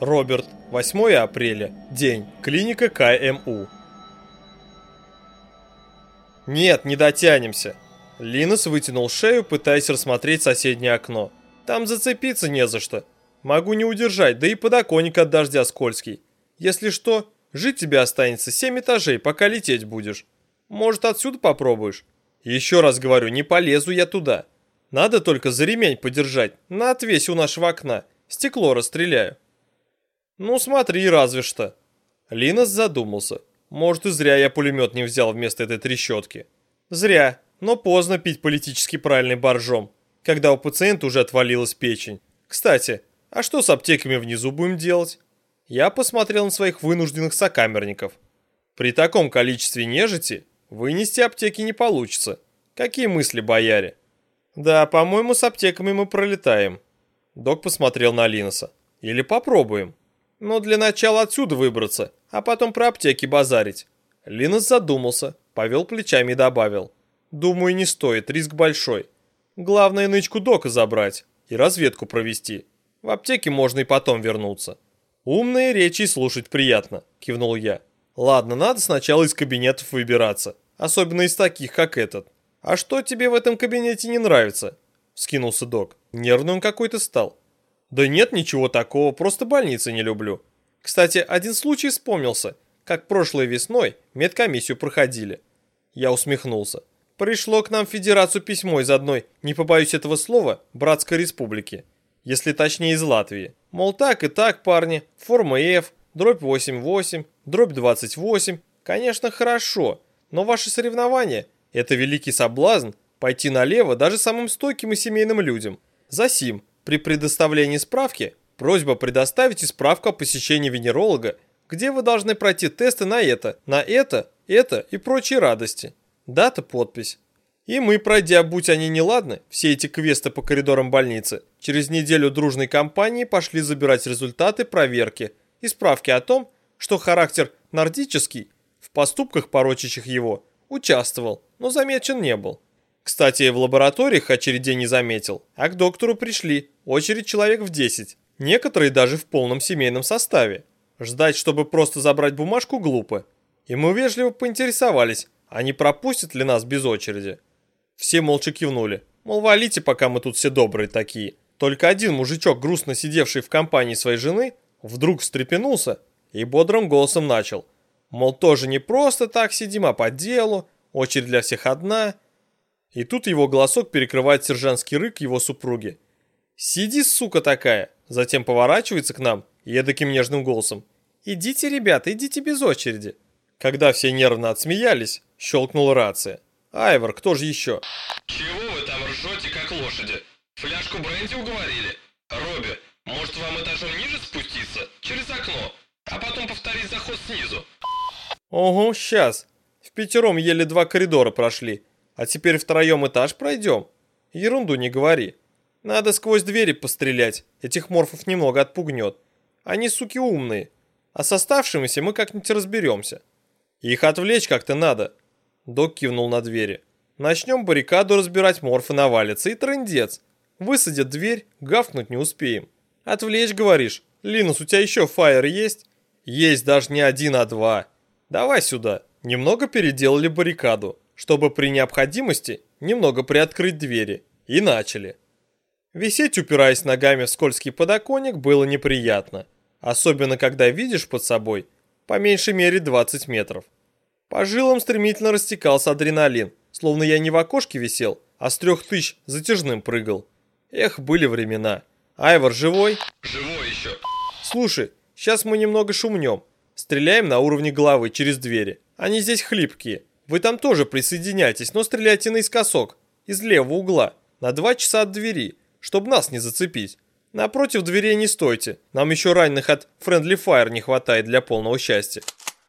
Роберт, 8 апреля, день, клиника КМУ. Нет, не дотянемся. Линус вытянул шею, пытаясь рассмотреть соседнее окно. Там зацепиться не за что. Могу не удержать, да и подоконник от дождя скользкий. Если что, жить тебе останется семь этажей, пока лететь будешь. Может, отсюда попробуешь? Еще раз говорю, не полезу я туда. Надо только за ремень подержать, на отвесе у нашего окна. Стекло расстреляю. Ну смотри, разве что. Линос задумался. Может, и зря я пулемет не взял вместо этой трещотки. Зря, но поздно пить политически правильный боржом, когда у пациента уже отвалилась печень. Кстати, а что с аптеками внизу будем делать? Я посмотрел на своих вынужденных сокамерников. При таком количестве нежити вынести аптеки не получится. Какие мысли, бояре? Да, по-моему, с аптеками мы пролетаем. Док посмотрел на Линоса. Или попробуем. Но для начала отсюда выбраться, а потом про аптеки базарить. Линос задумался, повел плечами и добавил. Думаю, не стоит, риск большой. Главное нычку Дока забрать и разведку провести. В аптеке можно и потом вернуться. Умные речи слушать приятно, кивнул я. Ладно, надо сначала из кабинетов выбираться, особенно из таких, как этот. «А что тебе в этом кабинете не нравится?» – скинулся док. Нервный он какой-то стал. «Да нет ничего такого, просто больницы не люблю. Кстати, один случай вспомнился, как прошлой весной медкомиссию проходили». Я усмехнулся. Пришло к нам в Федерацию письмо из одной, не побоюсь этого слова, братской республики. Если точнее из Латвии. Мол, так и так, парни, форма F, дробь 88, дробь 28. Конечно, хорошо, но ваши соревнования – это великий соблазн пойти налево даже самым стойким и семейным людям. Засим, при предоставлении справки, просьба предоставить справку о посещении венеролога, где вы должны пройти тесты на это, на это, это и прочие радости. Дата, подпись. И мы, пройдя, будь они неладны, все эти квесты по коридорам больницы, через неделю дружной кампании пошли забирать результаты проверки и справки о том, что характер нордический, в поступках, порочащих его, участвовал, но замечен не был. Кстати, в лабораториях очередей не заметил, а к доктору пришли, очередь человек в 10, некоторые даже в полном семейном составе. Ждать, чтобы просто забрать бумажку, глупо. И мы вежливо поинтересовались, а не пропустят ли нас без очереди. Все молча кивнули, мол, валите, пока мы тут все добрые такие. Только один мужичок, грустно сидевший в компании своей жены, вдруг встрепенулся и бодрым голосом начал – Мол, тоже не просто так сидим, а по делу, очередь для всех одна. И тут его голосок перекрывает сержантский рык его супруги. «Сиди, сука такая!» Затем поворачивается к нам и эдаким нежным голосом. «Идите, ребята, идите без очереди!» Когда все нервно отсмеялись, щелкнула рация. «Айвор, кто же еще?» «Чего вы там ржете, как лошади? Фляжку бренди уговорили? Робби, может вам этажом ниже спуститься? Через окно? А потом повторить заход снизу?» Ого, сейчас. В пятером еле два коридора прошли, а теперь втроем этаж пройдем. Ерунду не говори. Надо сквозь двери пострелять, этих морфов немного отпугнет. Они, суки, умные. А с оставшимися мы как-нибудь разберемся. Их отвлечь как-то надо. Док кивнул на двери. Начнем баррикаду разбирать, морфы навалятся и трындец. Высадят дверь, гавкнуть не успеем. Отвлечь, говоришь? Линус, у тебя еще фаер есть? Есть даже не один, а два. Давай сюда. Немного переделали баррикаду, чтобы при необходимости немного приоткрыть двери. И начали. Висеть, упираясь ногами в скользкий подоконник, было неприятно. Особенно, когда видишь под собой по меньшей мере 20 метров. По жилам стремительно растекался адреналин, словно я не в окошке висел, а с трех тысяч затяжным прыгал. Эх, были времена. Айвор живой? Живой еще. Слушай, сейчас мы немного шумнем. Стреляем на уровне головы через двери. Они здесь хлипкие. Вы там тоже присоединяйтесь, но стреляйте наискосок, из левого угла, на два часа от двери, чтобы нас не зацепить. Напротив дверей не стойте, нам еще раненых от Friendly Fire не хватает для полного счастья.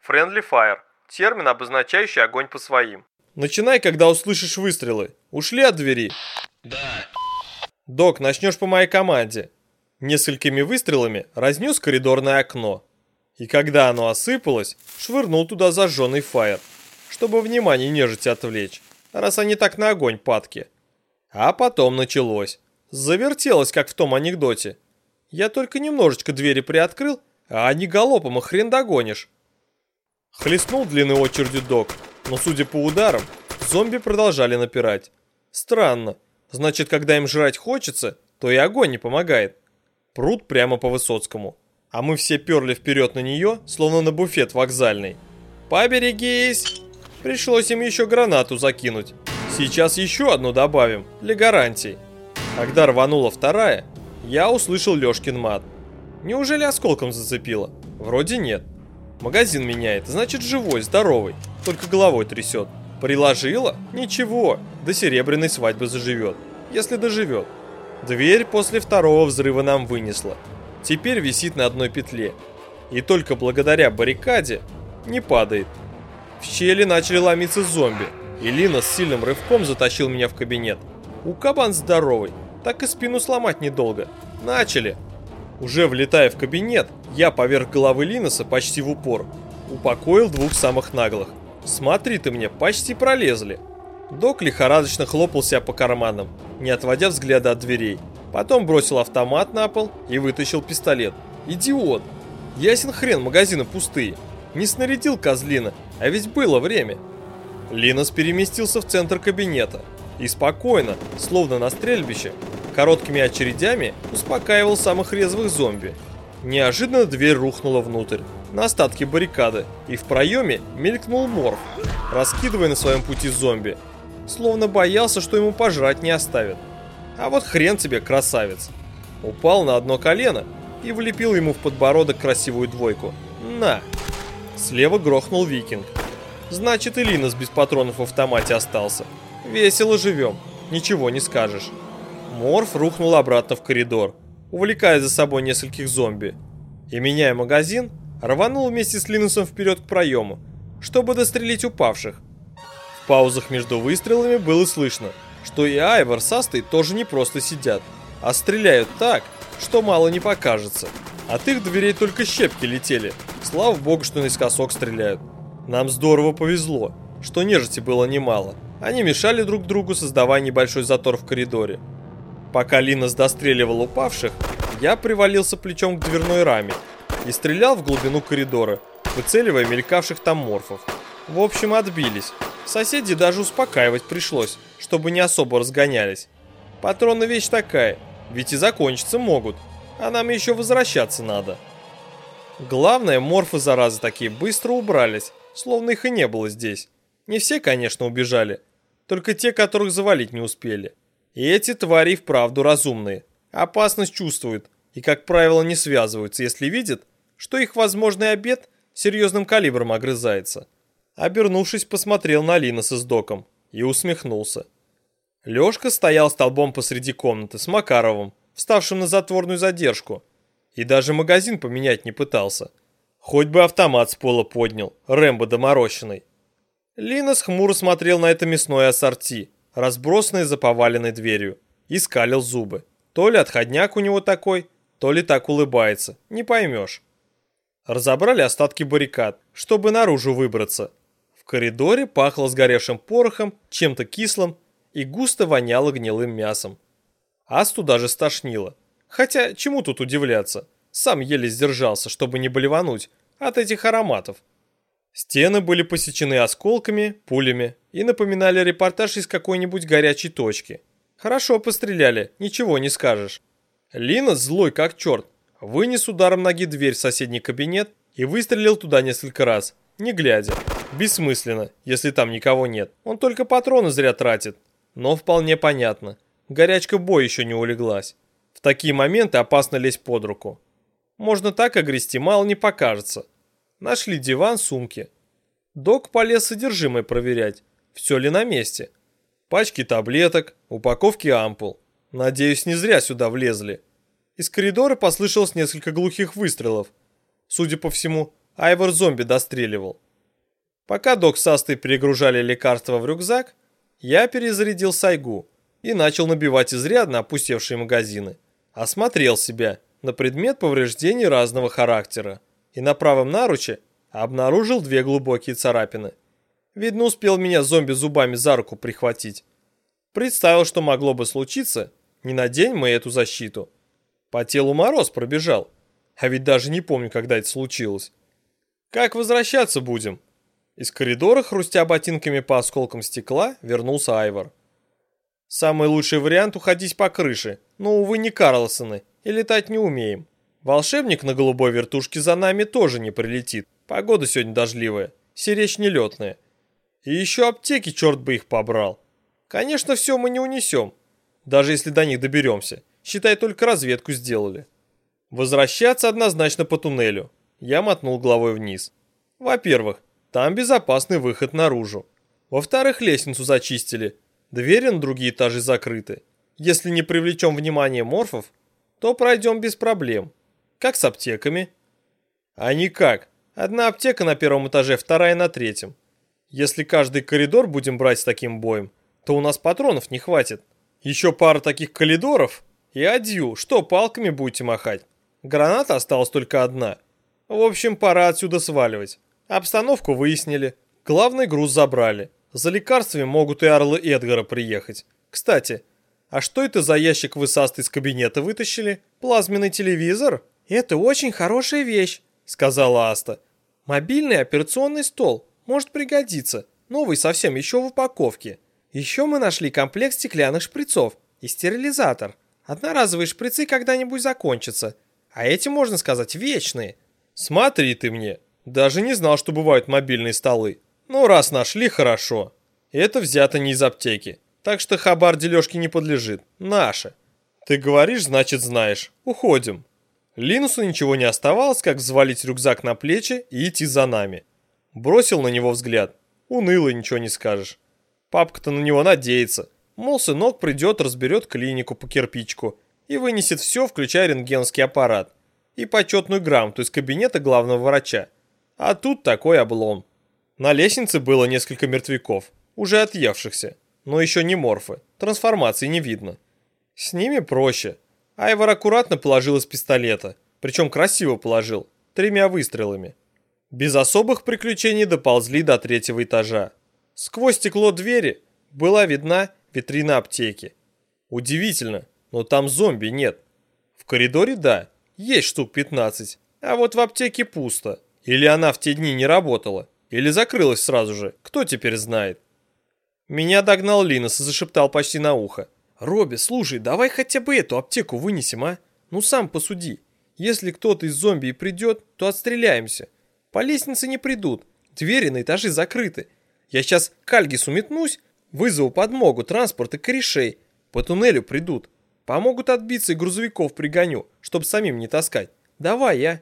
Friendly Fire – термин, обозначающий огонь по своим. Начинай, когда услышишь выстрелы. Ушли от двери? Да. Док, начнешь по моей команде. Несколькими выстрелами разнес коридорное окно. И когда оно осыпалось, швырнул туда зажженный фаер, чтобы внимание нежити отвлечь, раз они так на огонь падки. А потом началось. Завертелось, как в том анекдоте. Я только немножечко двери приоткрыл, а они галопом, и хрен догонишь. Хлестнул длинной очередью док, но судя по ударам, зомби продолжали напирать. Странно. Значит, когда им жрать хочется, то и огонь не помогает. Пруд прямо по Высоцкому. А мы все перли вперед на нее, словно на буфет вокзальный. «Поберегись!» Пришлось им еще гранату закинуть. Сейчас еще одну добавим, для гарантий. Когда рванула вторая, я услышал Лешкин мат. Неужели осколком зацепило? Вроде нет. Магазин меняет, значит живой, здоровый, только головой трясет. Приложила? Ничего, до серебряной свадьбы заживет, если доживет. Дверь после второго взрыва нам вынесла. Теперь висит на одной петле. И только благодаря баррикаде не падает. В щели начали ломиться зомби, и Лина с сильным рывком затащил меня в кабинет. У кабан здоровый, так и спину сломать недолго. Начали. Уже влетая в кабинет, я поверх головы Линоса почти в упор упокоил двух самых наглых. Смотри ты мне, почти пролезли. Док лихорадочно хлопал себя по карманам, не отводя взгляда от дверей. Потом бросил автомат на пол и вытащил пистолет. Идиот! Ясен хрен, магазины пустые. Не снарядил козлина, а ведь было время. Линос переместился в центр кабинета и спокойно, словно на стрельбище, короткими очередями успокаивал самых резвых зомби. Неожиданно дверь рухнула внутрь, на остатки баррикады, и в проеме мелькнул морф, раскидывая на своем пути зомби, словно боялся, что ему пожрать не оставят. А вот хрен тебе, красавец. Упал на одно колено и влепил ему в подбородок красивую двойку. На! Слева грохнул викинг. Значит, и Линос без патронов в автомате остался. Весело живем, ничего не скажешь. Морф рухнул обратно в коридор, увлекая за собой нескольких зомби. И, меняя магазин, рванул вместе с Линусом вперед к проему, чтобы дострелить упавших. В паузах между выстрелами было слышно, что и Айвор с Астой тоже не просто сидят, а стреляют так, что мало не покажется. От их дверей только щепки летели. Слава богу, что наискосок стреляют. Нам здорово повезло, что нежити было немало. Они мешали друг другу, создавая небольшой затор в коридоре. Пока Линос достреливал упавших, я привалился плечом к дверной раме и стрелял в глубину коридора, выцеливая мелькавших там морфов. В общем, отбились. Соседи даже успокаивать пришлось, чтобы не особо разгонялись. Патроны вещь такая, ведь и закончиться могут, а нам еще возвращаться надо. Главное, морфы заразы такие быстро убрались, словно их и не было здесь. Не все, конечно, убежали, только те, которых завалить не успели. И эти твари вправду разумные, опасность чувствуют и, как правило, не связываются, если видят, что их возможный обед серьезным калибром огрызается. Обернувшись, посмотрел на Линоса с доком и усмехнулся. Лёшка стоял столбом посреди комнаты с Макаровым, вставшим на затворную задержку, и даже магазин поменять не пытался. Хоть бы автомат с пола поднял, Рэмбо доморощенный. Линос хмуро смотрел на это мясное ассорти, разбросанное за поваленной дверью, и скалил зубы. То ли отходняк у него такой, то ли так улыбается, не поймешь. Разобрали остатки баррикад, чтобы наружу выбраться. В коридоре пахло сгоревшим порохом, чем-то кислым и густо воняло гнилым мясом. Асту даже стошнило. Хотя, чему тут удивляться? Сам еле сдержался, чтобы не болевануть от этих ароматов. Стены были посечены осколками, пулями и напоминали репортаж из какой-нибудь горячей точки. Хорошо постреляли, ничего не скажешь. Лина, злой как черт, вынес ударом ноги дверь в соседний кабинет и выстрелил туда несколько раз, не глядя. Бессмысленно, если там никого нет. Он только патроны зря тратит. Но вполне понятно. Горячка боя еще не улеглась. В такие моменты опасно лезть под руку. Можно так огрести, мало не покажется. Нашли диван, сумки. Док полез содержимое проверять, все ли на месте. Пачки таблеток, упаковки ампул. Надеюсь, не зря сюда влезли. Из коридора послышалось несколько глухих выстрелов. Судя по всему, Айвор зомби достреливал. Пока док с Астой перегружали лекарства в рюкзак, я перезарядил сайгу и начал набивать изрядно опустевшие магазины. Осмотрел себя на предмет повреждений разного характера и на правом наруче обнаружил две глубокие царапины. Видно, успел меня зомби зубами за руку прихватить. Представил, что могло бы случиться, не надень мы эту защиту. По телу мороз пробежал. А ведь даже не помню, когда это случилось. Как возвращаться будем? Из коридора, хрустя ботинками по осколкам стекла, вернулся Айвор. Самый лучший вариант уходить по крыше, но, увы, не Карлсоны, и летать не умеем. Волшебник на голубой вертушке за нами тоже не прилетит. Погода сегодня дождливая, сиречь нелетная. И еще аптеки, черт бы их побрал. Конечно, все мы не унесем, даже если до них доберемся. Считай, только разведку сделали. Возвращаться однозначно по туннелю. Я мотнул головой вниз. Во-первых, там безопасный выход наружу. Во-вторых, лестницу зачистили. Двери на другие этажи закрыты. Если не привлечем внимание морфов, то пройдем без проблем. Как с аптеками? А никак. Одна аптека на первом этаже, вторая на третьем. Если каждый коридор будем брать с таким боем, то у нас патронов не хватит. Еще пара таких коридоров и адью, что палками будете махать? Граната осталась только одна. В общем, пора отсюда сваливать. Обстановку выяснили. Главный груз забрали. За лекарствами могут и орлы Эдгара приехать. Кстати, а что это за ящик вы с из кабинета вытащили? Плазменный телевизор? Это очень хорошая вещь, сказала Аста. Мобильный операционный стол. Может пригодиться. Новый совсем, еще в упаковке. Еще мы нашли комплект стеклянных шприцов и стерилизатор. Одноразовые шприцы когда-нибудь закончатся. А эти, можно сказать, вечные. Смотри ты мне. Даже не знал, что бывают мобильные столы. Ну, раз нашли, хорошо. Это взято не из аптеки. Так что хабар дележке не подлежит. Наше. Ты говоришь, значит знаешь. Уходим. Линусу ничего не оставалось, как взвалить рюкзак на плечи и идти за нами. Бросил на него взгляд. Уныло, ничего не скажешь. Папка-то на него надеется. Мол, сынок придет, разберет клинику по кирпичку и вынесет все, включая рентгенский аппарат и почетную грамоту из кабинета главного врача. А тут такой облом. На лестнице было несколько мертвяков, уже отъевшихся, но еще не морфы, трансформации не видно. С ними проще. Айвор аккуратно положил из пистолета, причем красиво положил, тремя выстрелами. Без особых приключений доползли до третьего этажа. Сквозь стекло двери была видна витрина аптеки. Удивительно, но там зомби нет. В коридоре, да, есть штук 15, а вот в аптеке пусто. Или она в те дни не работала, или закрылась сразу же, кто теперь знает. Меня догнал Линос и зашептал почти на ухо. «Робби, слушай, давай хотя бы эту аптеку вынесем, а? Ну сам посуди. Если кто-то из зомби и придет, то отстреляемся. По лестнице не придут, двери на этаже закрыты. Я сейчас к Альгису метнусь, вызову подмогу, транспорт и корешей. По туннелю придут. Помогут отбиться и грузовиков пригоню, чтоб самим не таскать. Давай я.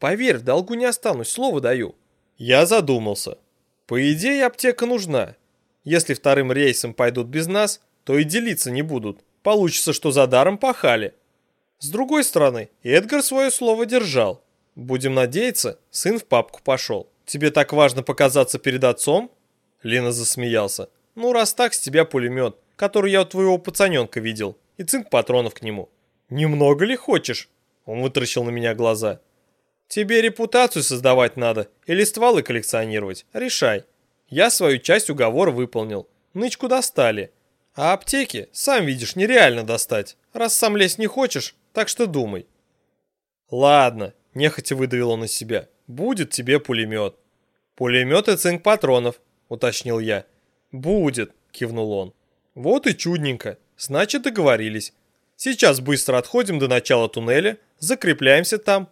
Поверь, в долгу не останусь, слово даю. Я задумался. По идее, аптека нужна. Если вторым рейсом пойдут без нас, то и делиться не будут. Получится, что за даром пахали. С другой стороны, Эдгар свое слово держал. Будем надеяться, сын в папку пошел. Тебе так важно показаться перед отцом? Лена засмеялся. Ну, раз так, с тебя пулемет, который я у твоего пацаненка видел, и цинк патронов к нему. Немного ли хочешь? Он вытаращил на меня глаза. Тебе репутацию создавать надо или стволы коллекционировать? Решай. Я свою часть уговора выполнил. Нычку достали. А аптеки, сам видишь, нереально достать. Раз сам лезть не хочешь, так что думай. Ладно, нехотя выдавил он из себя. Будет тебе пулемет. Пулемет и цинк патронов, уточнил я. Будет, кивнул он. Вот и чудненько. Значит, договорились. Сейчас быстро отходим до начала туннеля, закрепляемся там.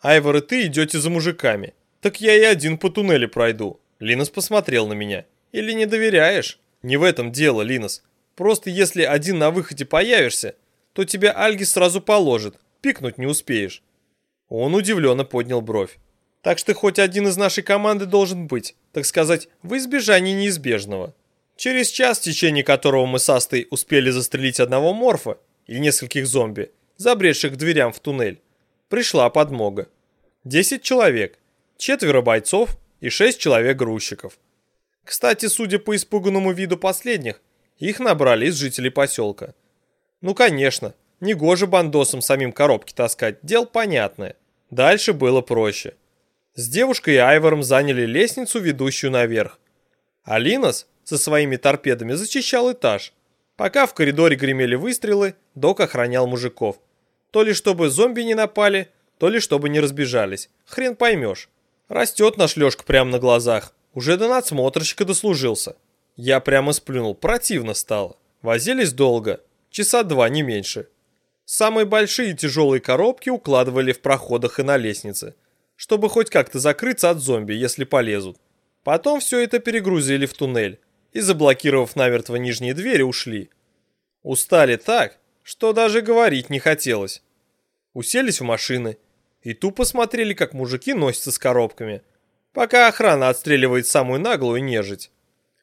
Айвор и ты идете за мужиками. Так я и один по туннелю пройду. Линос посмотрел на меня. Или не доверяешь? Не в этом дело, Линос. Просто если один на выходе появишься, то тебя Альги сразу положит. Пикнуть не успеешь. Он удивленно поднял бровь. Так что хоть один из нашей команды должен быть, так сказать, в избежании неизбежного. Через час, в течение которого мы с Астой успели застрелить одного морфа и нескольких зомби, забредших к дверям в туннель, пришла подмога. Десять человек, четверо бойцов и шесть человек-грузчиков. Кстати, судя по испуганному виду последних, их набрали из жителей поселка. Ну, конечно, негоже бандосам самим коробки таскать, дело понятное. Дальше было проще. С девушкой и Айвором заняли лестницу, ведущую наверх. Алинос со своими торпедами зачищал этаж. Пока в коридоре гремели выстрелы, док охранял мужиков. То ли чтобы зомби не напали, то ли чтобы не разбежались. Хрен поймешь. Растет наш Лешка прямо на глазах. Уже до надсмотрщика дослужился. Я прямо сплюнул, противно стало. Возились долго, часа два, не меньше. Самые большие тяжелые коробки укладывали в проходах и на лестнице, чтобы хоть как-то закрыться от зомби, если полезут. Потом все это перегрузили в туннель и, заблокировав намертво нижние двери, ушли. Устали так, что даже говорить не хотелось. Уселись в машины и тупо смотрели, как мужики носятся с коробками, пока охрана отстреливает самую наглую нежить.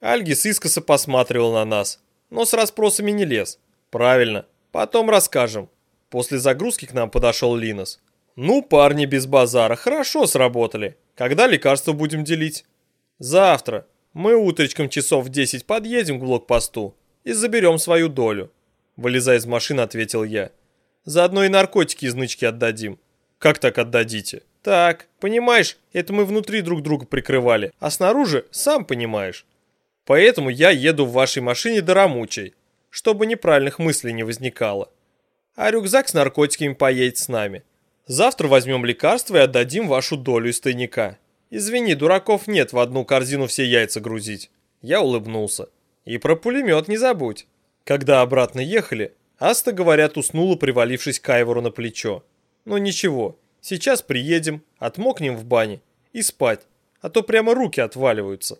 Альгис искоса посматривал на нас, но с расспросами не лез. Правильно, потом расскажем. После загрузки к нам подошел Линос. Ну, парни без базара, хорошо сработали. Когда лекарства будем делить? Завтра. Мы утречком часов в 10 подъедем к блокпосту и заберем свою долю. Вылезая из машины, ответил я. Заодно и наркотики из нычки отдадим. Как так отдадите? Так, понимаешь, это мы внутри друг друга прикрывали, а снаружи, сам понимаешь. Поэтому я еду в вашей машине до Рамучей, чтобы неправильных мыслей не возникало. А рюкзак с наркотиками поедет с нами. Завтра возьмем лекарства и отдадим вашу долю из тайника. Извини, дураков нет в одну корзину все яйца грузить. Я улыбнулся. И про пулемет не забудь. Когда обратно ехали, Аста, говорят, уснула, привалившись к Айвору на плечо. Но ничего, сейчас приедем, отмокнем в бане и спать, а то прямо руки отваливаются.